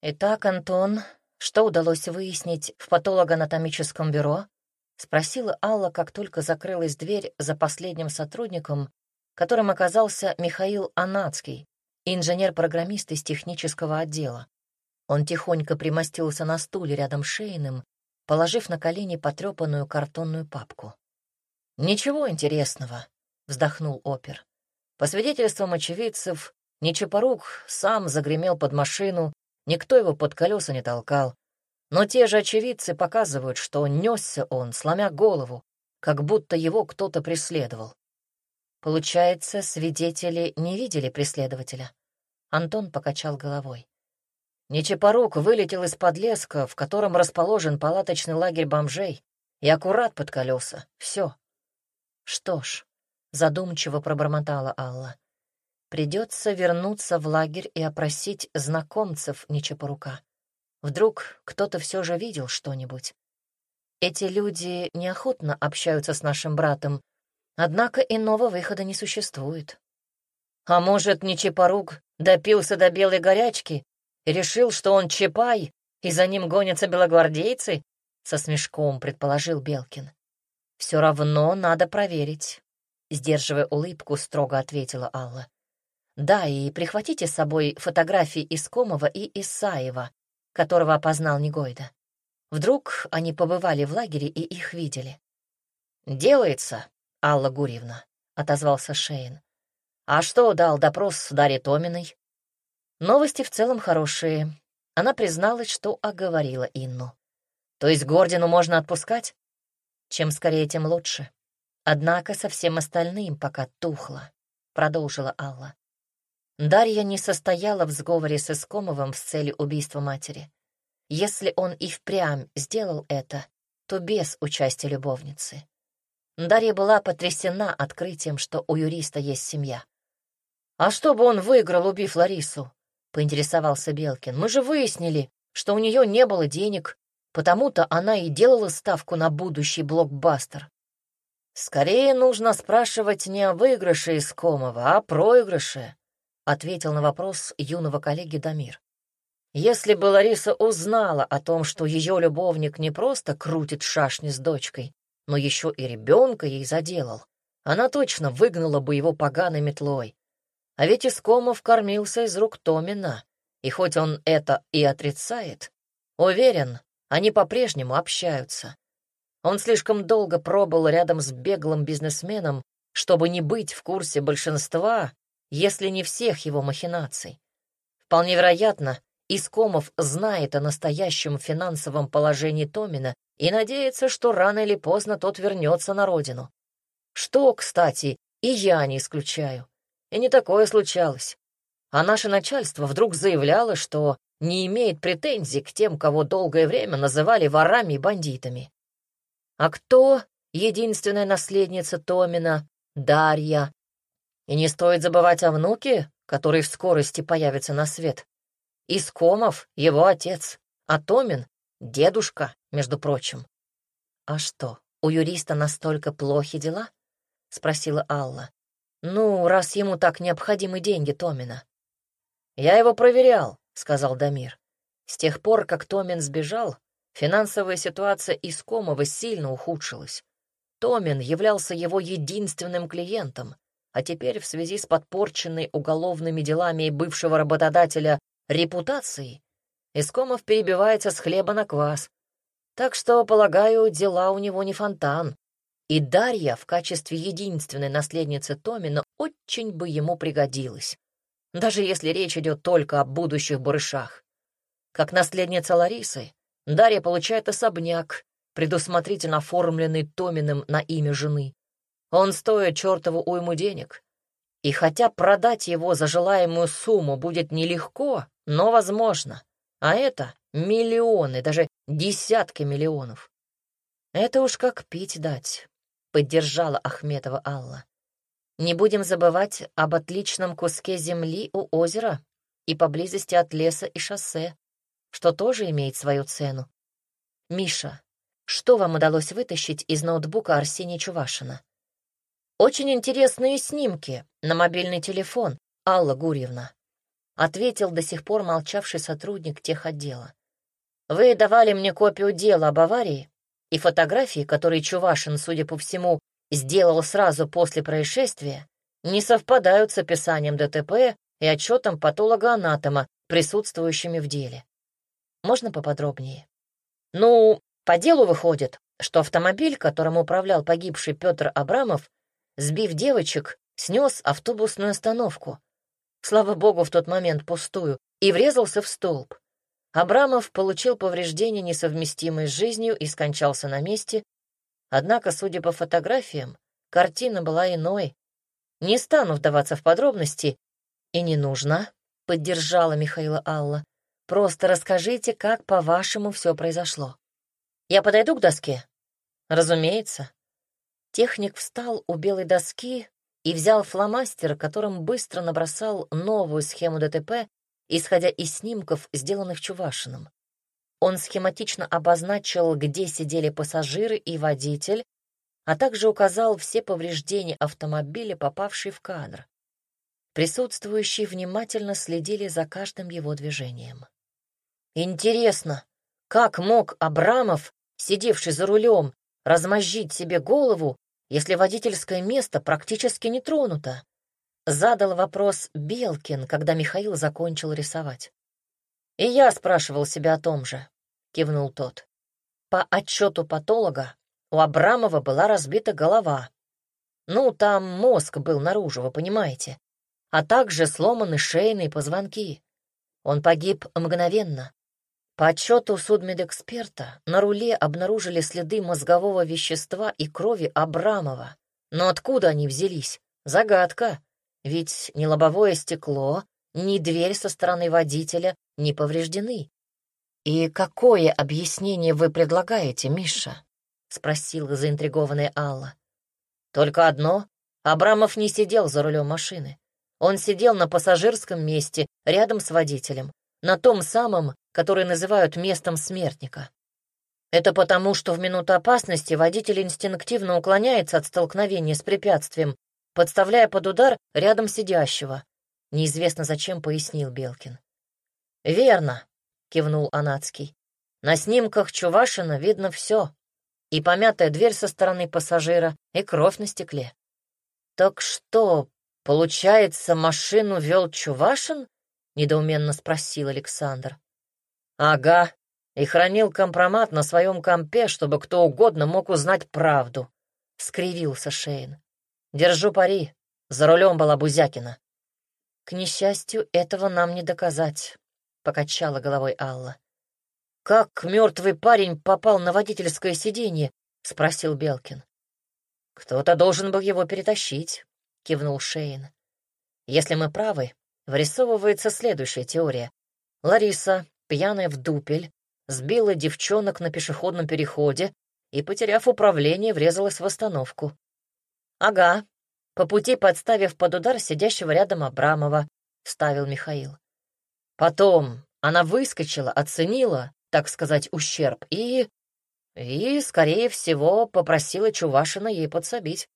«Итак, Антон, что удалось выяснить в патологоанатомическом бюро?» — спросила Алла, как только закрылась дверь за последним сотрудником, которым оказался Михаил Анацкий, инженер-программист из технического отдела. Он тихонько примостился на стуле рядом с Шейным, положив на колени потрепанную картонную папку. «Ничего интересного», — вздохнул опер. По свидетельствам очевидцев, Нечапорук сам загремел под машину, Никто его под колеса не толкал. Но те же очевидцы показывают, что несся он, сломя голову, как будто его кто-то преследовал. Получается, свидетели не видели преследователя. Антон покачал головой. Нечапорук вылетел из подлеска, в котором расположен палаточный лагерь бомжей, и аккурат под колеса. Все. Что ж, задумчиво пробормотала Алла. Придется вернуться в лагерь и опросить знакомцев Нечапорука. Вдруг кто-то все же видел что-нибудь. Эти люди неохотно общаются с нашим братом, однако иного выхода не существует. А может, Нечапорук допился до белой горячки и решил, что он Чапай, и за ним гонятся белогвардейцы? Со смешком предположил Белкин. Все равно надо проверить. Сдерживая улыбку, строго ответила Алла. Да, и прихватите с собой фотографии Искомова и Исаева, которого опознал Негойда. Вдруг они побывали в лагере и их видели. «Делается, Алла Гурьевна», — отозвался Шейн. «А что дал допрос Дарье Томиной?» Новости в целом хорошие. Она призналась, что оговорила Инну. «То есть Гордину можно отпускать?» «Чем скорее, тем лучше. Однако со всем остальным пока тухло», — продолжила Алла. Дарья не состояла в сговоре с Искомовым с целью убийства матери. Если он и впрямь сделал это, то без участия любовницы. Дарья была потрясена открытием, что у юриста есть семья. «А что бы он выиграл, убив Ларису?» — поинтересовался Белкин. «Мы же выяснили, что у нее не было денег, потому-то она и делала ставку на будущий блокбастер». «Скорее нужно спрашивать не о выигрыше Искомова, а о проигрыше», ответил на вопрос юного коллеги Дамир. Если бы Лариса узнала о том, что ее любовник не просто крутит шашни с дочкой, но еще и ребенка ей заделал, она точно выгнала бы его поганой метлой. А ведь Искомов кормился из рук Томина, и хоть он это и отрицает, уверен, они по-прежнему общаются. Он слишком долго пробыл рядом с беглым бизнесменом, чтобы не быть в курсе большинства если не всех его махинаций. Вполне вероятно, Искомов знает о настоящем финансовом положении Томина и надеется, что рано или поздно тот вернется на родину. Что, кстати, и я не исключаю. И не такое случалось. А наше начальство вдруг заявляло, что не имеет претензий к тем, кого долгое время называли ворами и бандитами. А кто единственная наследница Томина, Дарья, и не стоит забывать о внуке, который в скорости появится на свет. Искомов — его отец, а Томин — дедушка, между прочим. «А что, у юриста настолько плохи дела?» — спросила Алла. «Ну, раз ему так необходимы деньги Томина». «Я его проверял», — сказал Дамир. «С тех пор, как Томин сбежал, финансовая ситуация Искомова сильно ухудшилась. Томин являлся его единственным клиентом, а теперь в связи с подпорченной уголовными делами бывшего работодателя репутацией Искомов перебивается с хлеба на квас. Так что, полагаю, дела у него не фонтан. И Дарья в качестве единственной наследницы Томина очень бы ему пригодилась, даже если речь идет только о будущих барышах. Как наследница Ларисы, Дарья получает особняк, предусмотрительно оформленный Томиным на имя жены. Он стоит чертову уйму денег. И хотя продать его за желаемую сумму будет нелегко, но возможно. А это миллионы, даже десятки миллионов. Это уж как пить дать, поддержала Ахметова Алла. Не будем забывать об отличном куске земли у озера и поблизости от леса и шоссе, что тоже имеет свою цену. Миша, что вам удалось вытащить из ноутбука Арсения Чувашина? Очень интересные снимки на мобильный телефон, Алла Гурьевна. ответил до сих пор молчавший сотрудник техотдела. «Вы давали мне копию дела об аварии и фотографии, которые Чувашин, судя по всему, сделал сразу после происшествия, не совпадают с описанием ДТП и отчетом патолога-анатома, присутствующими в деле. Можно поподробнее? Ну, по делу выходит, что автомобиль, которым управлял погибший Петр Абрамов, сбив девочек, снес автобусную остановку. Слава богу, в тот момент пустую, и врезался в столб. Абрамов получил повреждения, несовместимые с жизнью, и скончался на месте. Однако, судя по фотографиям, картина была иной. Не стану вдаваться в подробности, и не нужно, — поддержала Михаила Алла. Просто расскажите, как, по-вашему, все произошло. Я подойду к доске? Разумеется. Техник встал у белой доски и взял фломастер, которым быстро набросал новую схему ДТП, исходя из снимков, сделанных Чувашиным. Он схематично обозначил, где сидели пассажиры и водитель, а также указал все повреждения автомобиля, попавшие в кадр. Присутствующие внимательно следили за каждым его движением. Интересно, как мог Абрамов, сидевший за рулем, размозжить себе голову, если водительское место практически не тронуто? Задал вопрос Белкин, когда Михаил закончил рисовать. «И я спрашивал себя о том же», — кивнул тот. По отчету патолога у Абрамова была разбита голова. Ну, там мозг был наружу, вы понимаете. А также сломаны шейные позвонки. Он погиб мгновенно. По отчету судмедэксперта, на руле обнаружили следы мозгового вещества и крови Абрамова. Но откуда они взялись? Загадка. Ведь ни лобовое стекло, ни дверь со стороны водителя не повреждены. «И какое объяснение вы предлагаете, Миша?» — спросила заинтригованная Алла. «Только одно. Абрамов не сидел за рулем машины. Он сидел на пассажирском месте, рядом с водителем, на том самом, который называют местом смертника. Это потому, что в минуту опасности водитель инстинктивно уклоняется от столкновения с препятствием, подставляя под удар рядом сидящего. Неизвестно зачем, пояснил Белкин. «Верно», — кивнул Анацкий. «На снимках Чувашина видно все. И помятая дверь со стороны пассажира, и кровь на стекле». «Так что, получается, машину вел Чувашин?» — недоуменно спросил Александр. «Ага, и хранил компромат на своем компе, чтобы кто угодно мог узнать правду», — скривился Шейн. «Держу пари, за рулем была Бузякина». «К несчастью, этого нам не доказать», — покачала головой Алла. «Как мертвый парень попал на водительское сиденье?» — спросил Белкин. «Кто-то должен был его перетащить», — кивнул Шейн. «Если мы правы, вырисовывается следующая теория. Лариса пьяная в дупель, сбила девчонок на пешеходном переходе и, потеряв управление, врезалась в остановку. «Ага, по пути подставив под удар сидящего рядом Абрамова», — вставил Михаил. Потом она выскочила, оценила, так сказать, ущерб и... И, скорее всего, попросила Чувашина ей подсобить.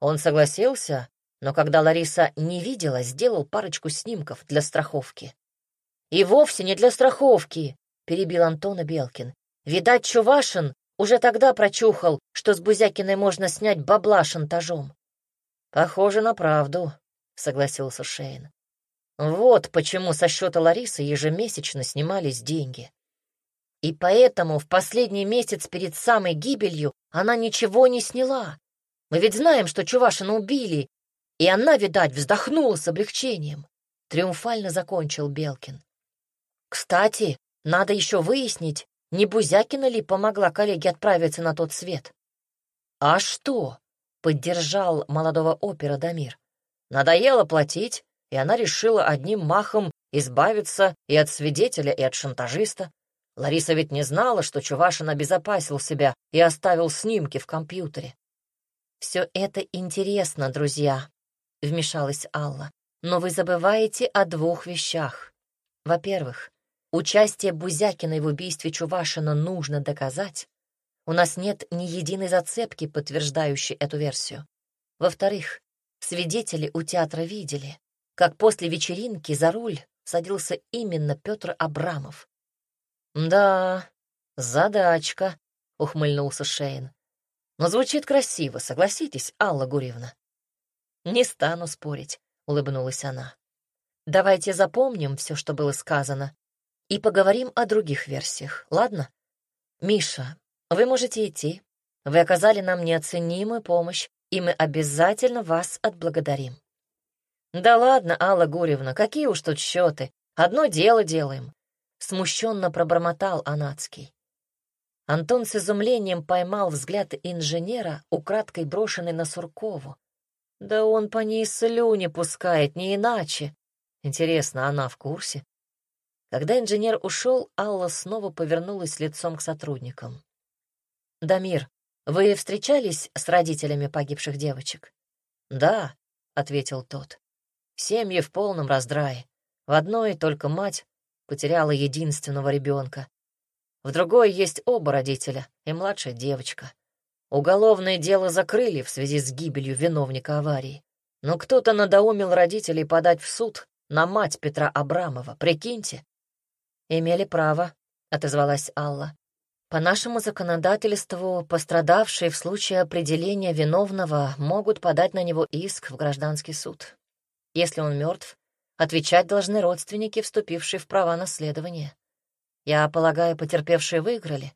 Он согласился, но когда Лариса не видела, сделал парочку снимков для страховки. «И вовсе не для страховки», — перебил Антона Белкин. «Видать, Чувашин уже тогда прочухал, что с Бузякиной можно снять бабла шантажом». «Похоже на правду», — согласился Шейн. «Вот почему со счета Ларисы ежемесячно снимались деньги. И поэтому в последний месяц перед самой гибелью она ничего не сняла. Мы ведь знаем, что Чувашина убили, и она, видать, вздохнула с облегчением». Триумфально закончил Белкин. Кстати, надо еще выяснить, не Бузякина ли помогла коллеге отправиться на тот свет. А что? Поддержал молодого опера Дамир. Надоело платить, и она решила одним махом избавиться и от свидетеля, и от шантажиста. Лариса ведь не знала, что Чувашин обезопасил себя и оставил снимки в компьютере. «Все это интересно, друзья», — вмешалась Алла. «Но вы забываете о двух вещах. Во-первых, Участие Бузякиной в убийстве Чувашина нужно доказать. У нас нет ни единой зацепки, подтверждающей эту версию. Во-вторых, свидетели у театра видели, как после вечеринки за руль садился именно Петр Абрамов. «Да, задачка», — ухмыльнулся Шейн. «Но звучит красиво, согласитесь, Алла Гурьевна?» «Не стану спорить», — улыбнулась она. «Давайте запомним все, что было сказано, и поговорим о других версиях, ладно? Миша, вы можете идти. Вы оказали нам неоценимую помощь, и мы обязательно вас отблагодарим». «Да ладно, Алла Гурьевна, какие уж тут счеты. Одно дело делаем», — смущенно пробормотал Анацкий. Антон с изумлением поймал взгляд инженера, украдкой брошенный на Суркову. Да он по ней слюни пускает, не иначе. Интересно, она в курсе? Когда инженер ушел, Алла снова повернулась лицом к сотрудникам. «Дамир, вы встречались с родителями погибших девочек?» «Да», — ответил тот. «Семьи в полном раздрае. В одной только мать потеряла единственного ребенка. В другой есть оба родителя и младшая девочка. Уголовное дело закрыли в связи с гибелью виновника аварии. Но кто-то надоумил родителей подать в суд на мать Петра Абрамова, прикиньте. «Имели право», — отозвалась Алла. «По нашему законодательству пострадавшие в случае определения виновного могут подать на него иск в гражданский суд. Если он мертв, отвечать должны родственники, вступившие в права наследования. Я полагаю, потерпевшие выиграли?»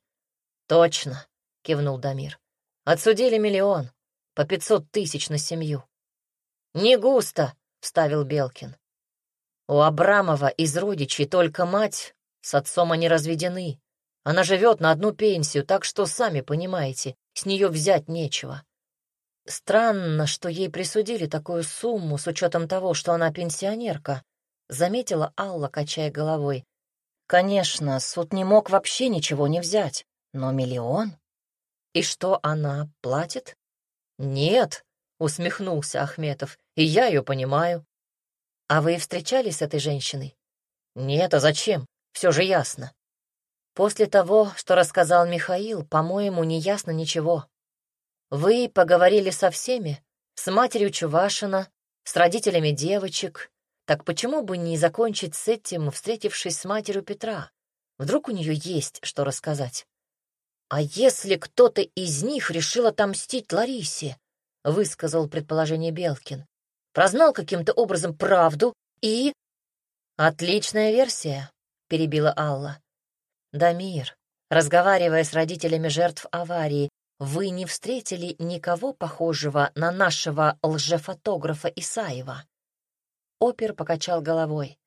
«Точно», — кивнул Дамир. «Отсудили миллион, по пятьсот тысяч на семью». «Не густо», — вставил Белкин. У Абрамова из родичей только мать с отцом они разведены. Она живет на одну пенсию, так что, сами понимаете, с нее взять нечего. Странно, что ей присудили такую сумму с учетом того, что она пенсионерка, заметила Алла, качая головой. Конечно, суд не мог вообще ничего не взять, но миллион? И что она платит? Нет, усмехнулся Ахметов, и я ее понимаю. А вы встречались с этой женщиной? Нет, а зачем? Все же ясно. После того, что рассказал Михаил, по-моему, не ясно ничего. Вы поговорили со всеми, с матерью Чувашина, с родителями девочек. Так почему бы не закончить с этим, встретившись с матерью Петра? Вдруг у нее есть что рассказать? А если кто-то из них решил отомстить Ларисе? Высказал предположение Белкин. Прознал каким-то образом правду и... Отличная версия, — перебила Алла. «Дамир, разговаривая с родителями жертв аварии, вы не встретили никого похожего на нашего лжефотографа Исаева?» Опер покачал головой.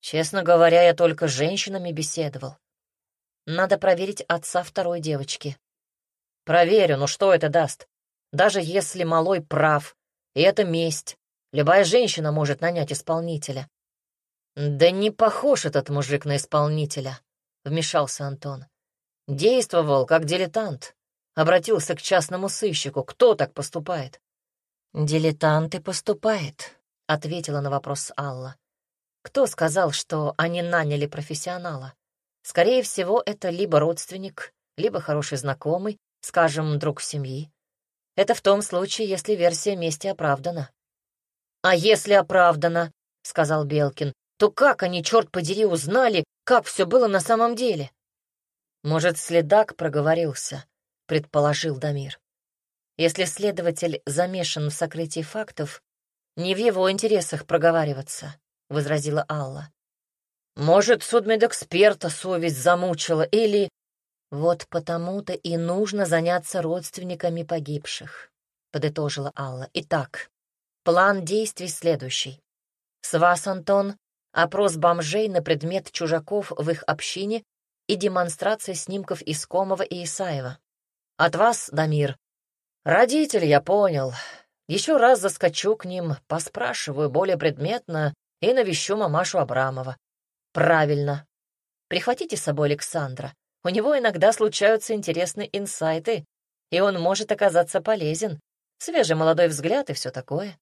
«Честно говоря, я только с женщинами беседовал. Надо проверить отца второй девочки». «Проверю, но что это даст? Даже если малой прав, и это месть, любая женщина может нанять исполнителя. «Да не похож этот мужик на исполнителя», — вмешался Антон. «Действовал как дилетант. Обратился к частному сыщику. Кто так поступает?» «Дилетант и поступает», — ответила на вопрос Алла. «Кто сказал, что они наняли профессионала? Скорее всего, это либо родственник, либо хороший знакомый, скажем, друг семьи. Это в том случае, если версия мести оправдана». «А если оправдана?» — сказал Белкин то как они, черт подери, узнали, как все было на самом деле? Может, следак проговорился, предположил Дамир. Если следователь замешан в сокрытии фактов, не в его интересах проговариваться, возразила Алла. Может, судмедэксперта совесть замучила или... Вот потому-то и нужно заняться родственниками погибших, подытожила Алла. Итак, план действий следующий. С вас, Антон, опрос бомжей на предмет чужаков в их общине и демонстрация снимков Искомова и Исаева. От вас, Дамир. Родители, я понял. Еще раз заскочу к ним, поспрашиваю более предметно и навещу мамашу Абрамова. Правильно. Прихватите с собой Александра. У него иногда случаются интересные инсайты, и он может оказаться полезен. Свежий молодой взгляд и все такое.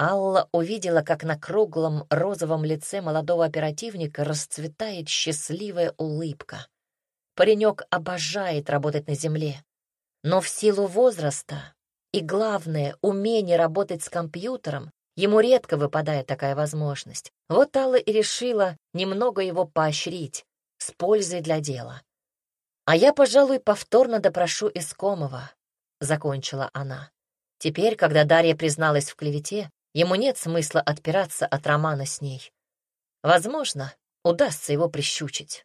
Алла увидела, как на круглом розовом лице молодого оперативника расцветает счастливая улыбка. Паренек обожает работать на земле, но в силу возраста и, главное, умение работать с компьютером Ему редко выпадает такая возможность. Вот Алла и решила немного его поощрить, с пользой для дела. «А я, пожалуй, повторно допрошу Искомова», — закончила она. Теперь, когда Дарья призналась в клевете, ему нет смысла отпираться от романа с ней. Возможно, удастся его прищучить.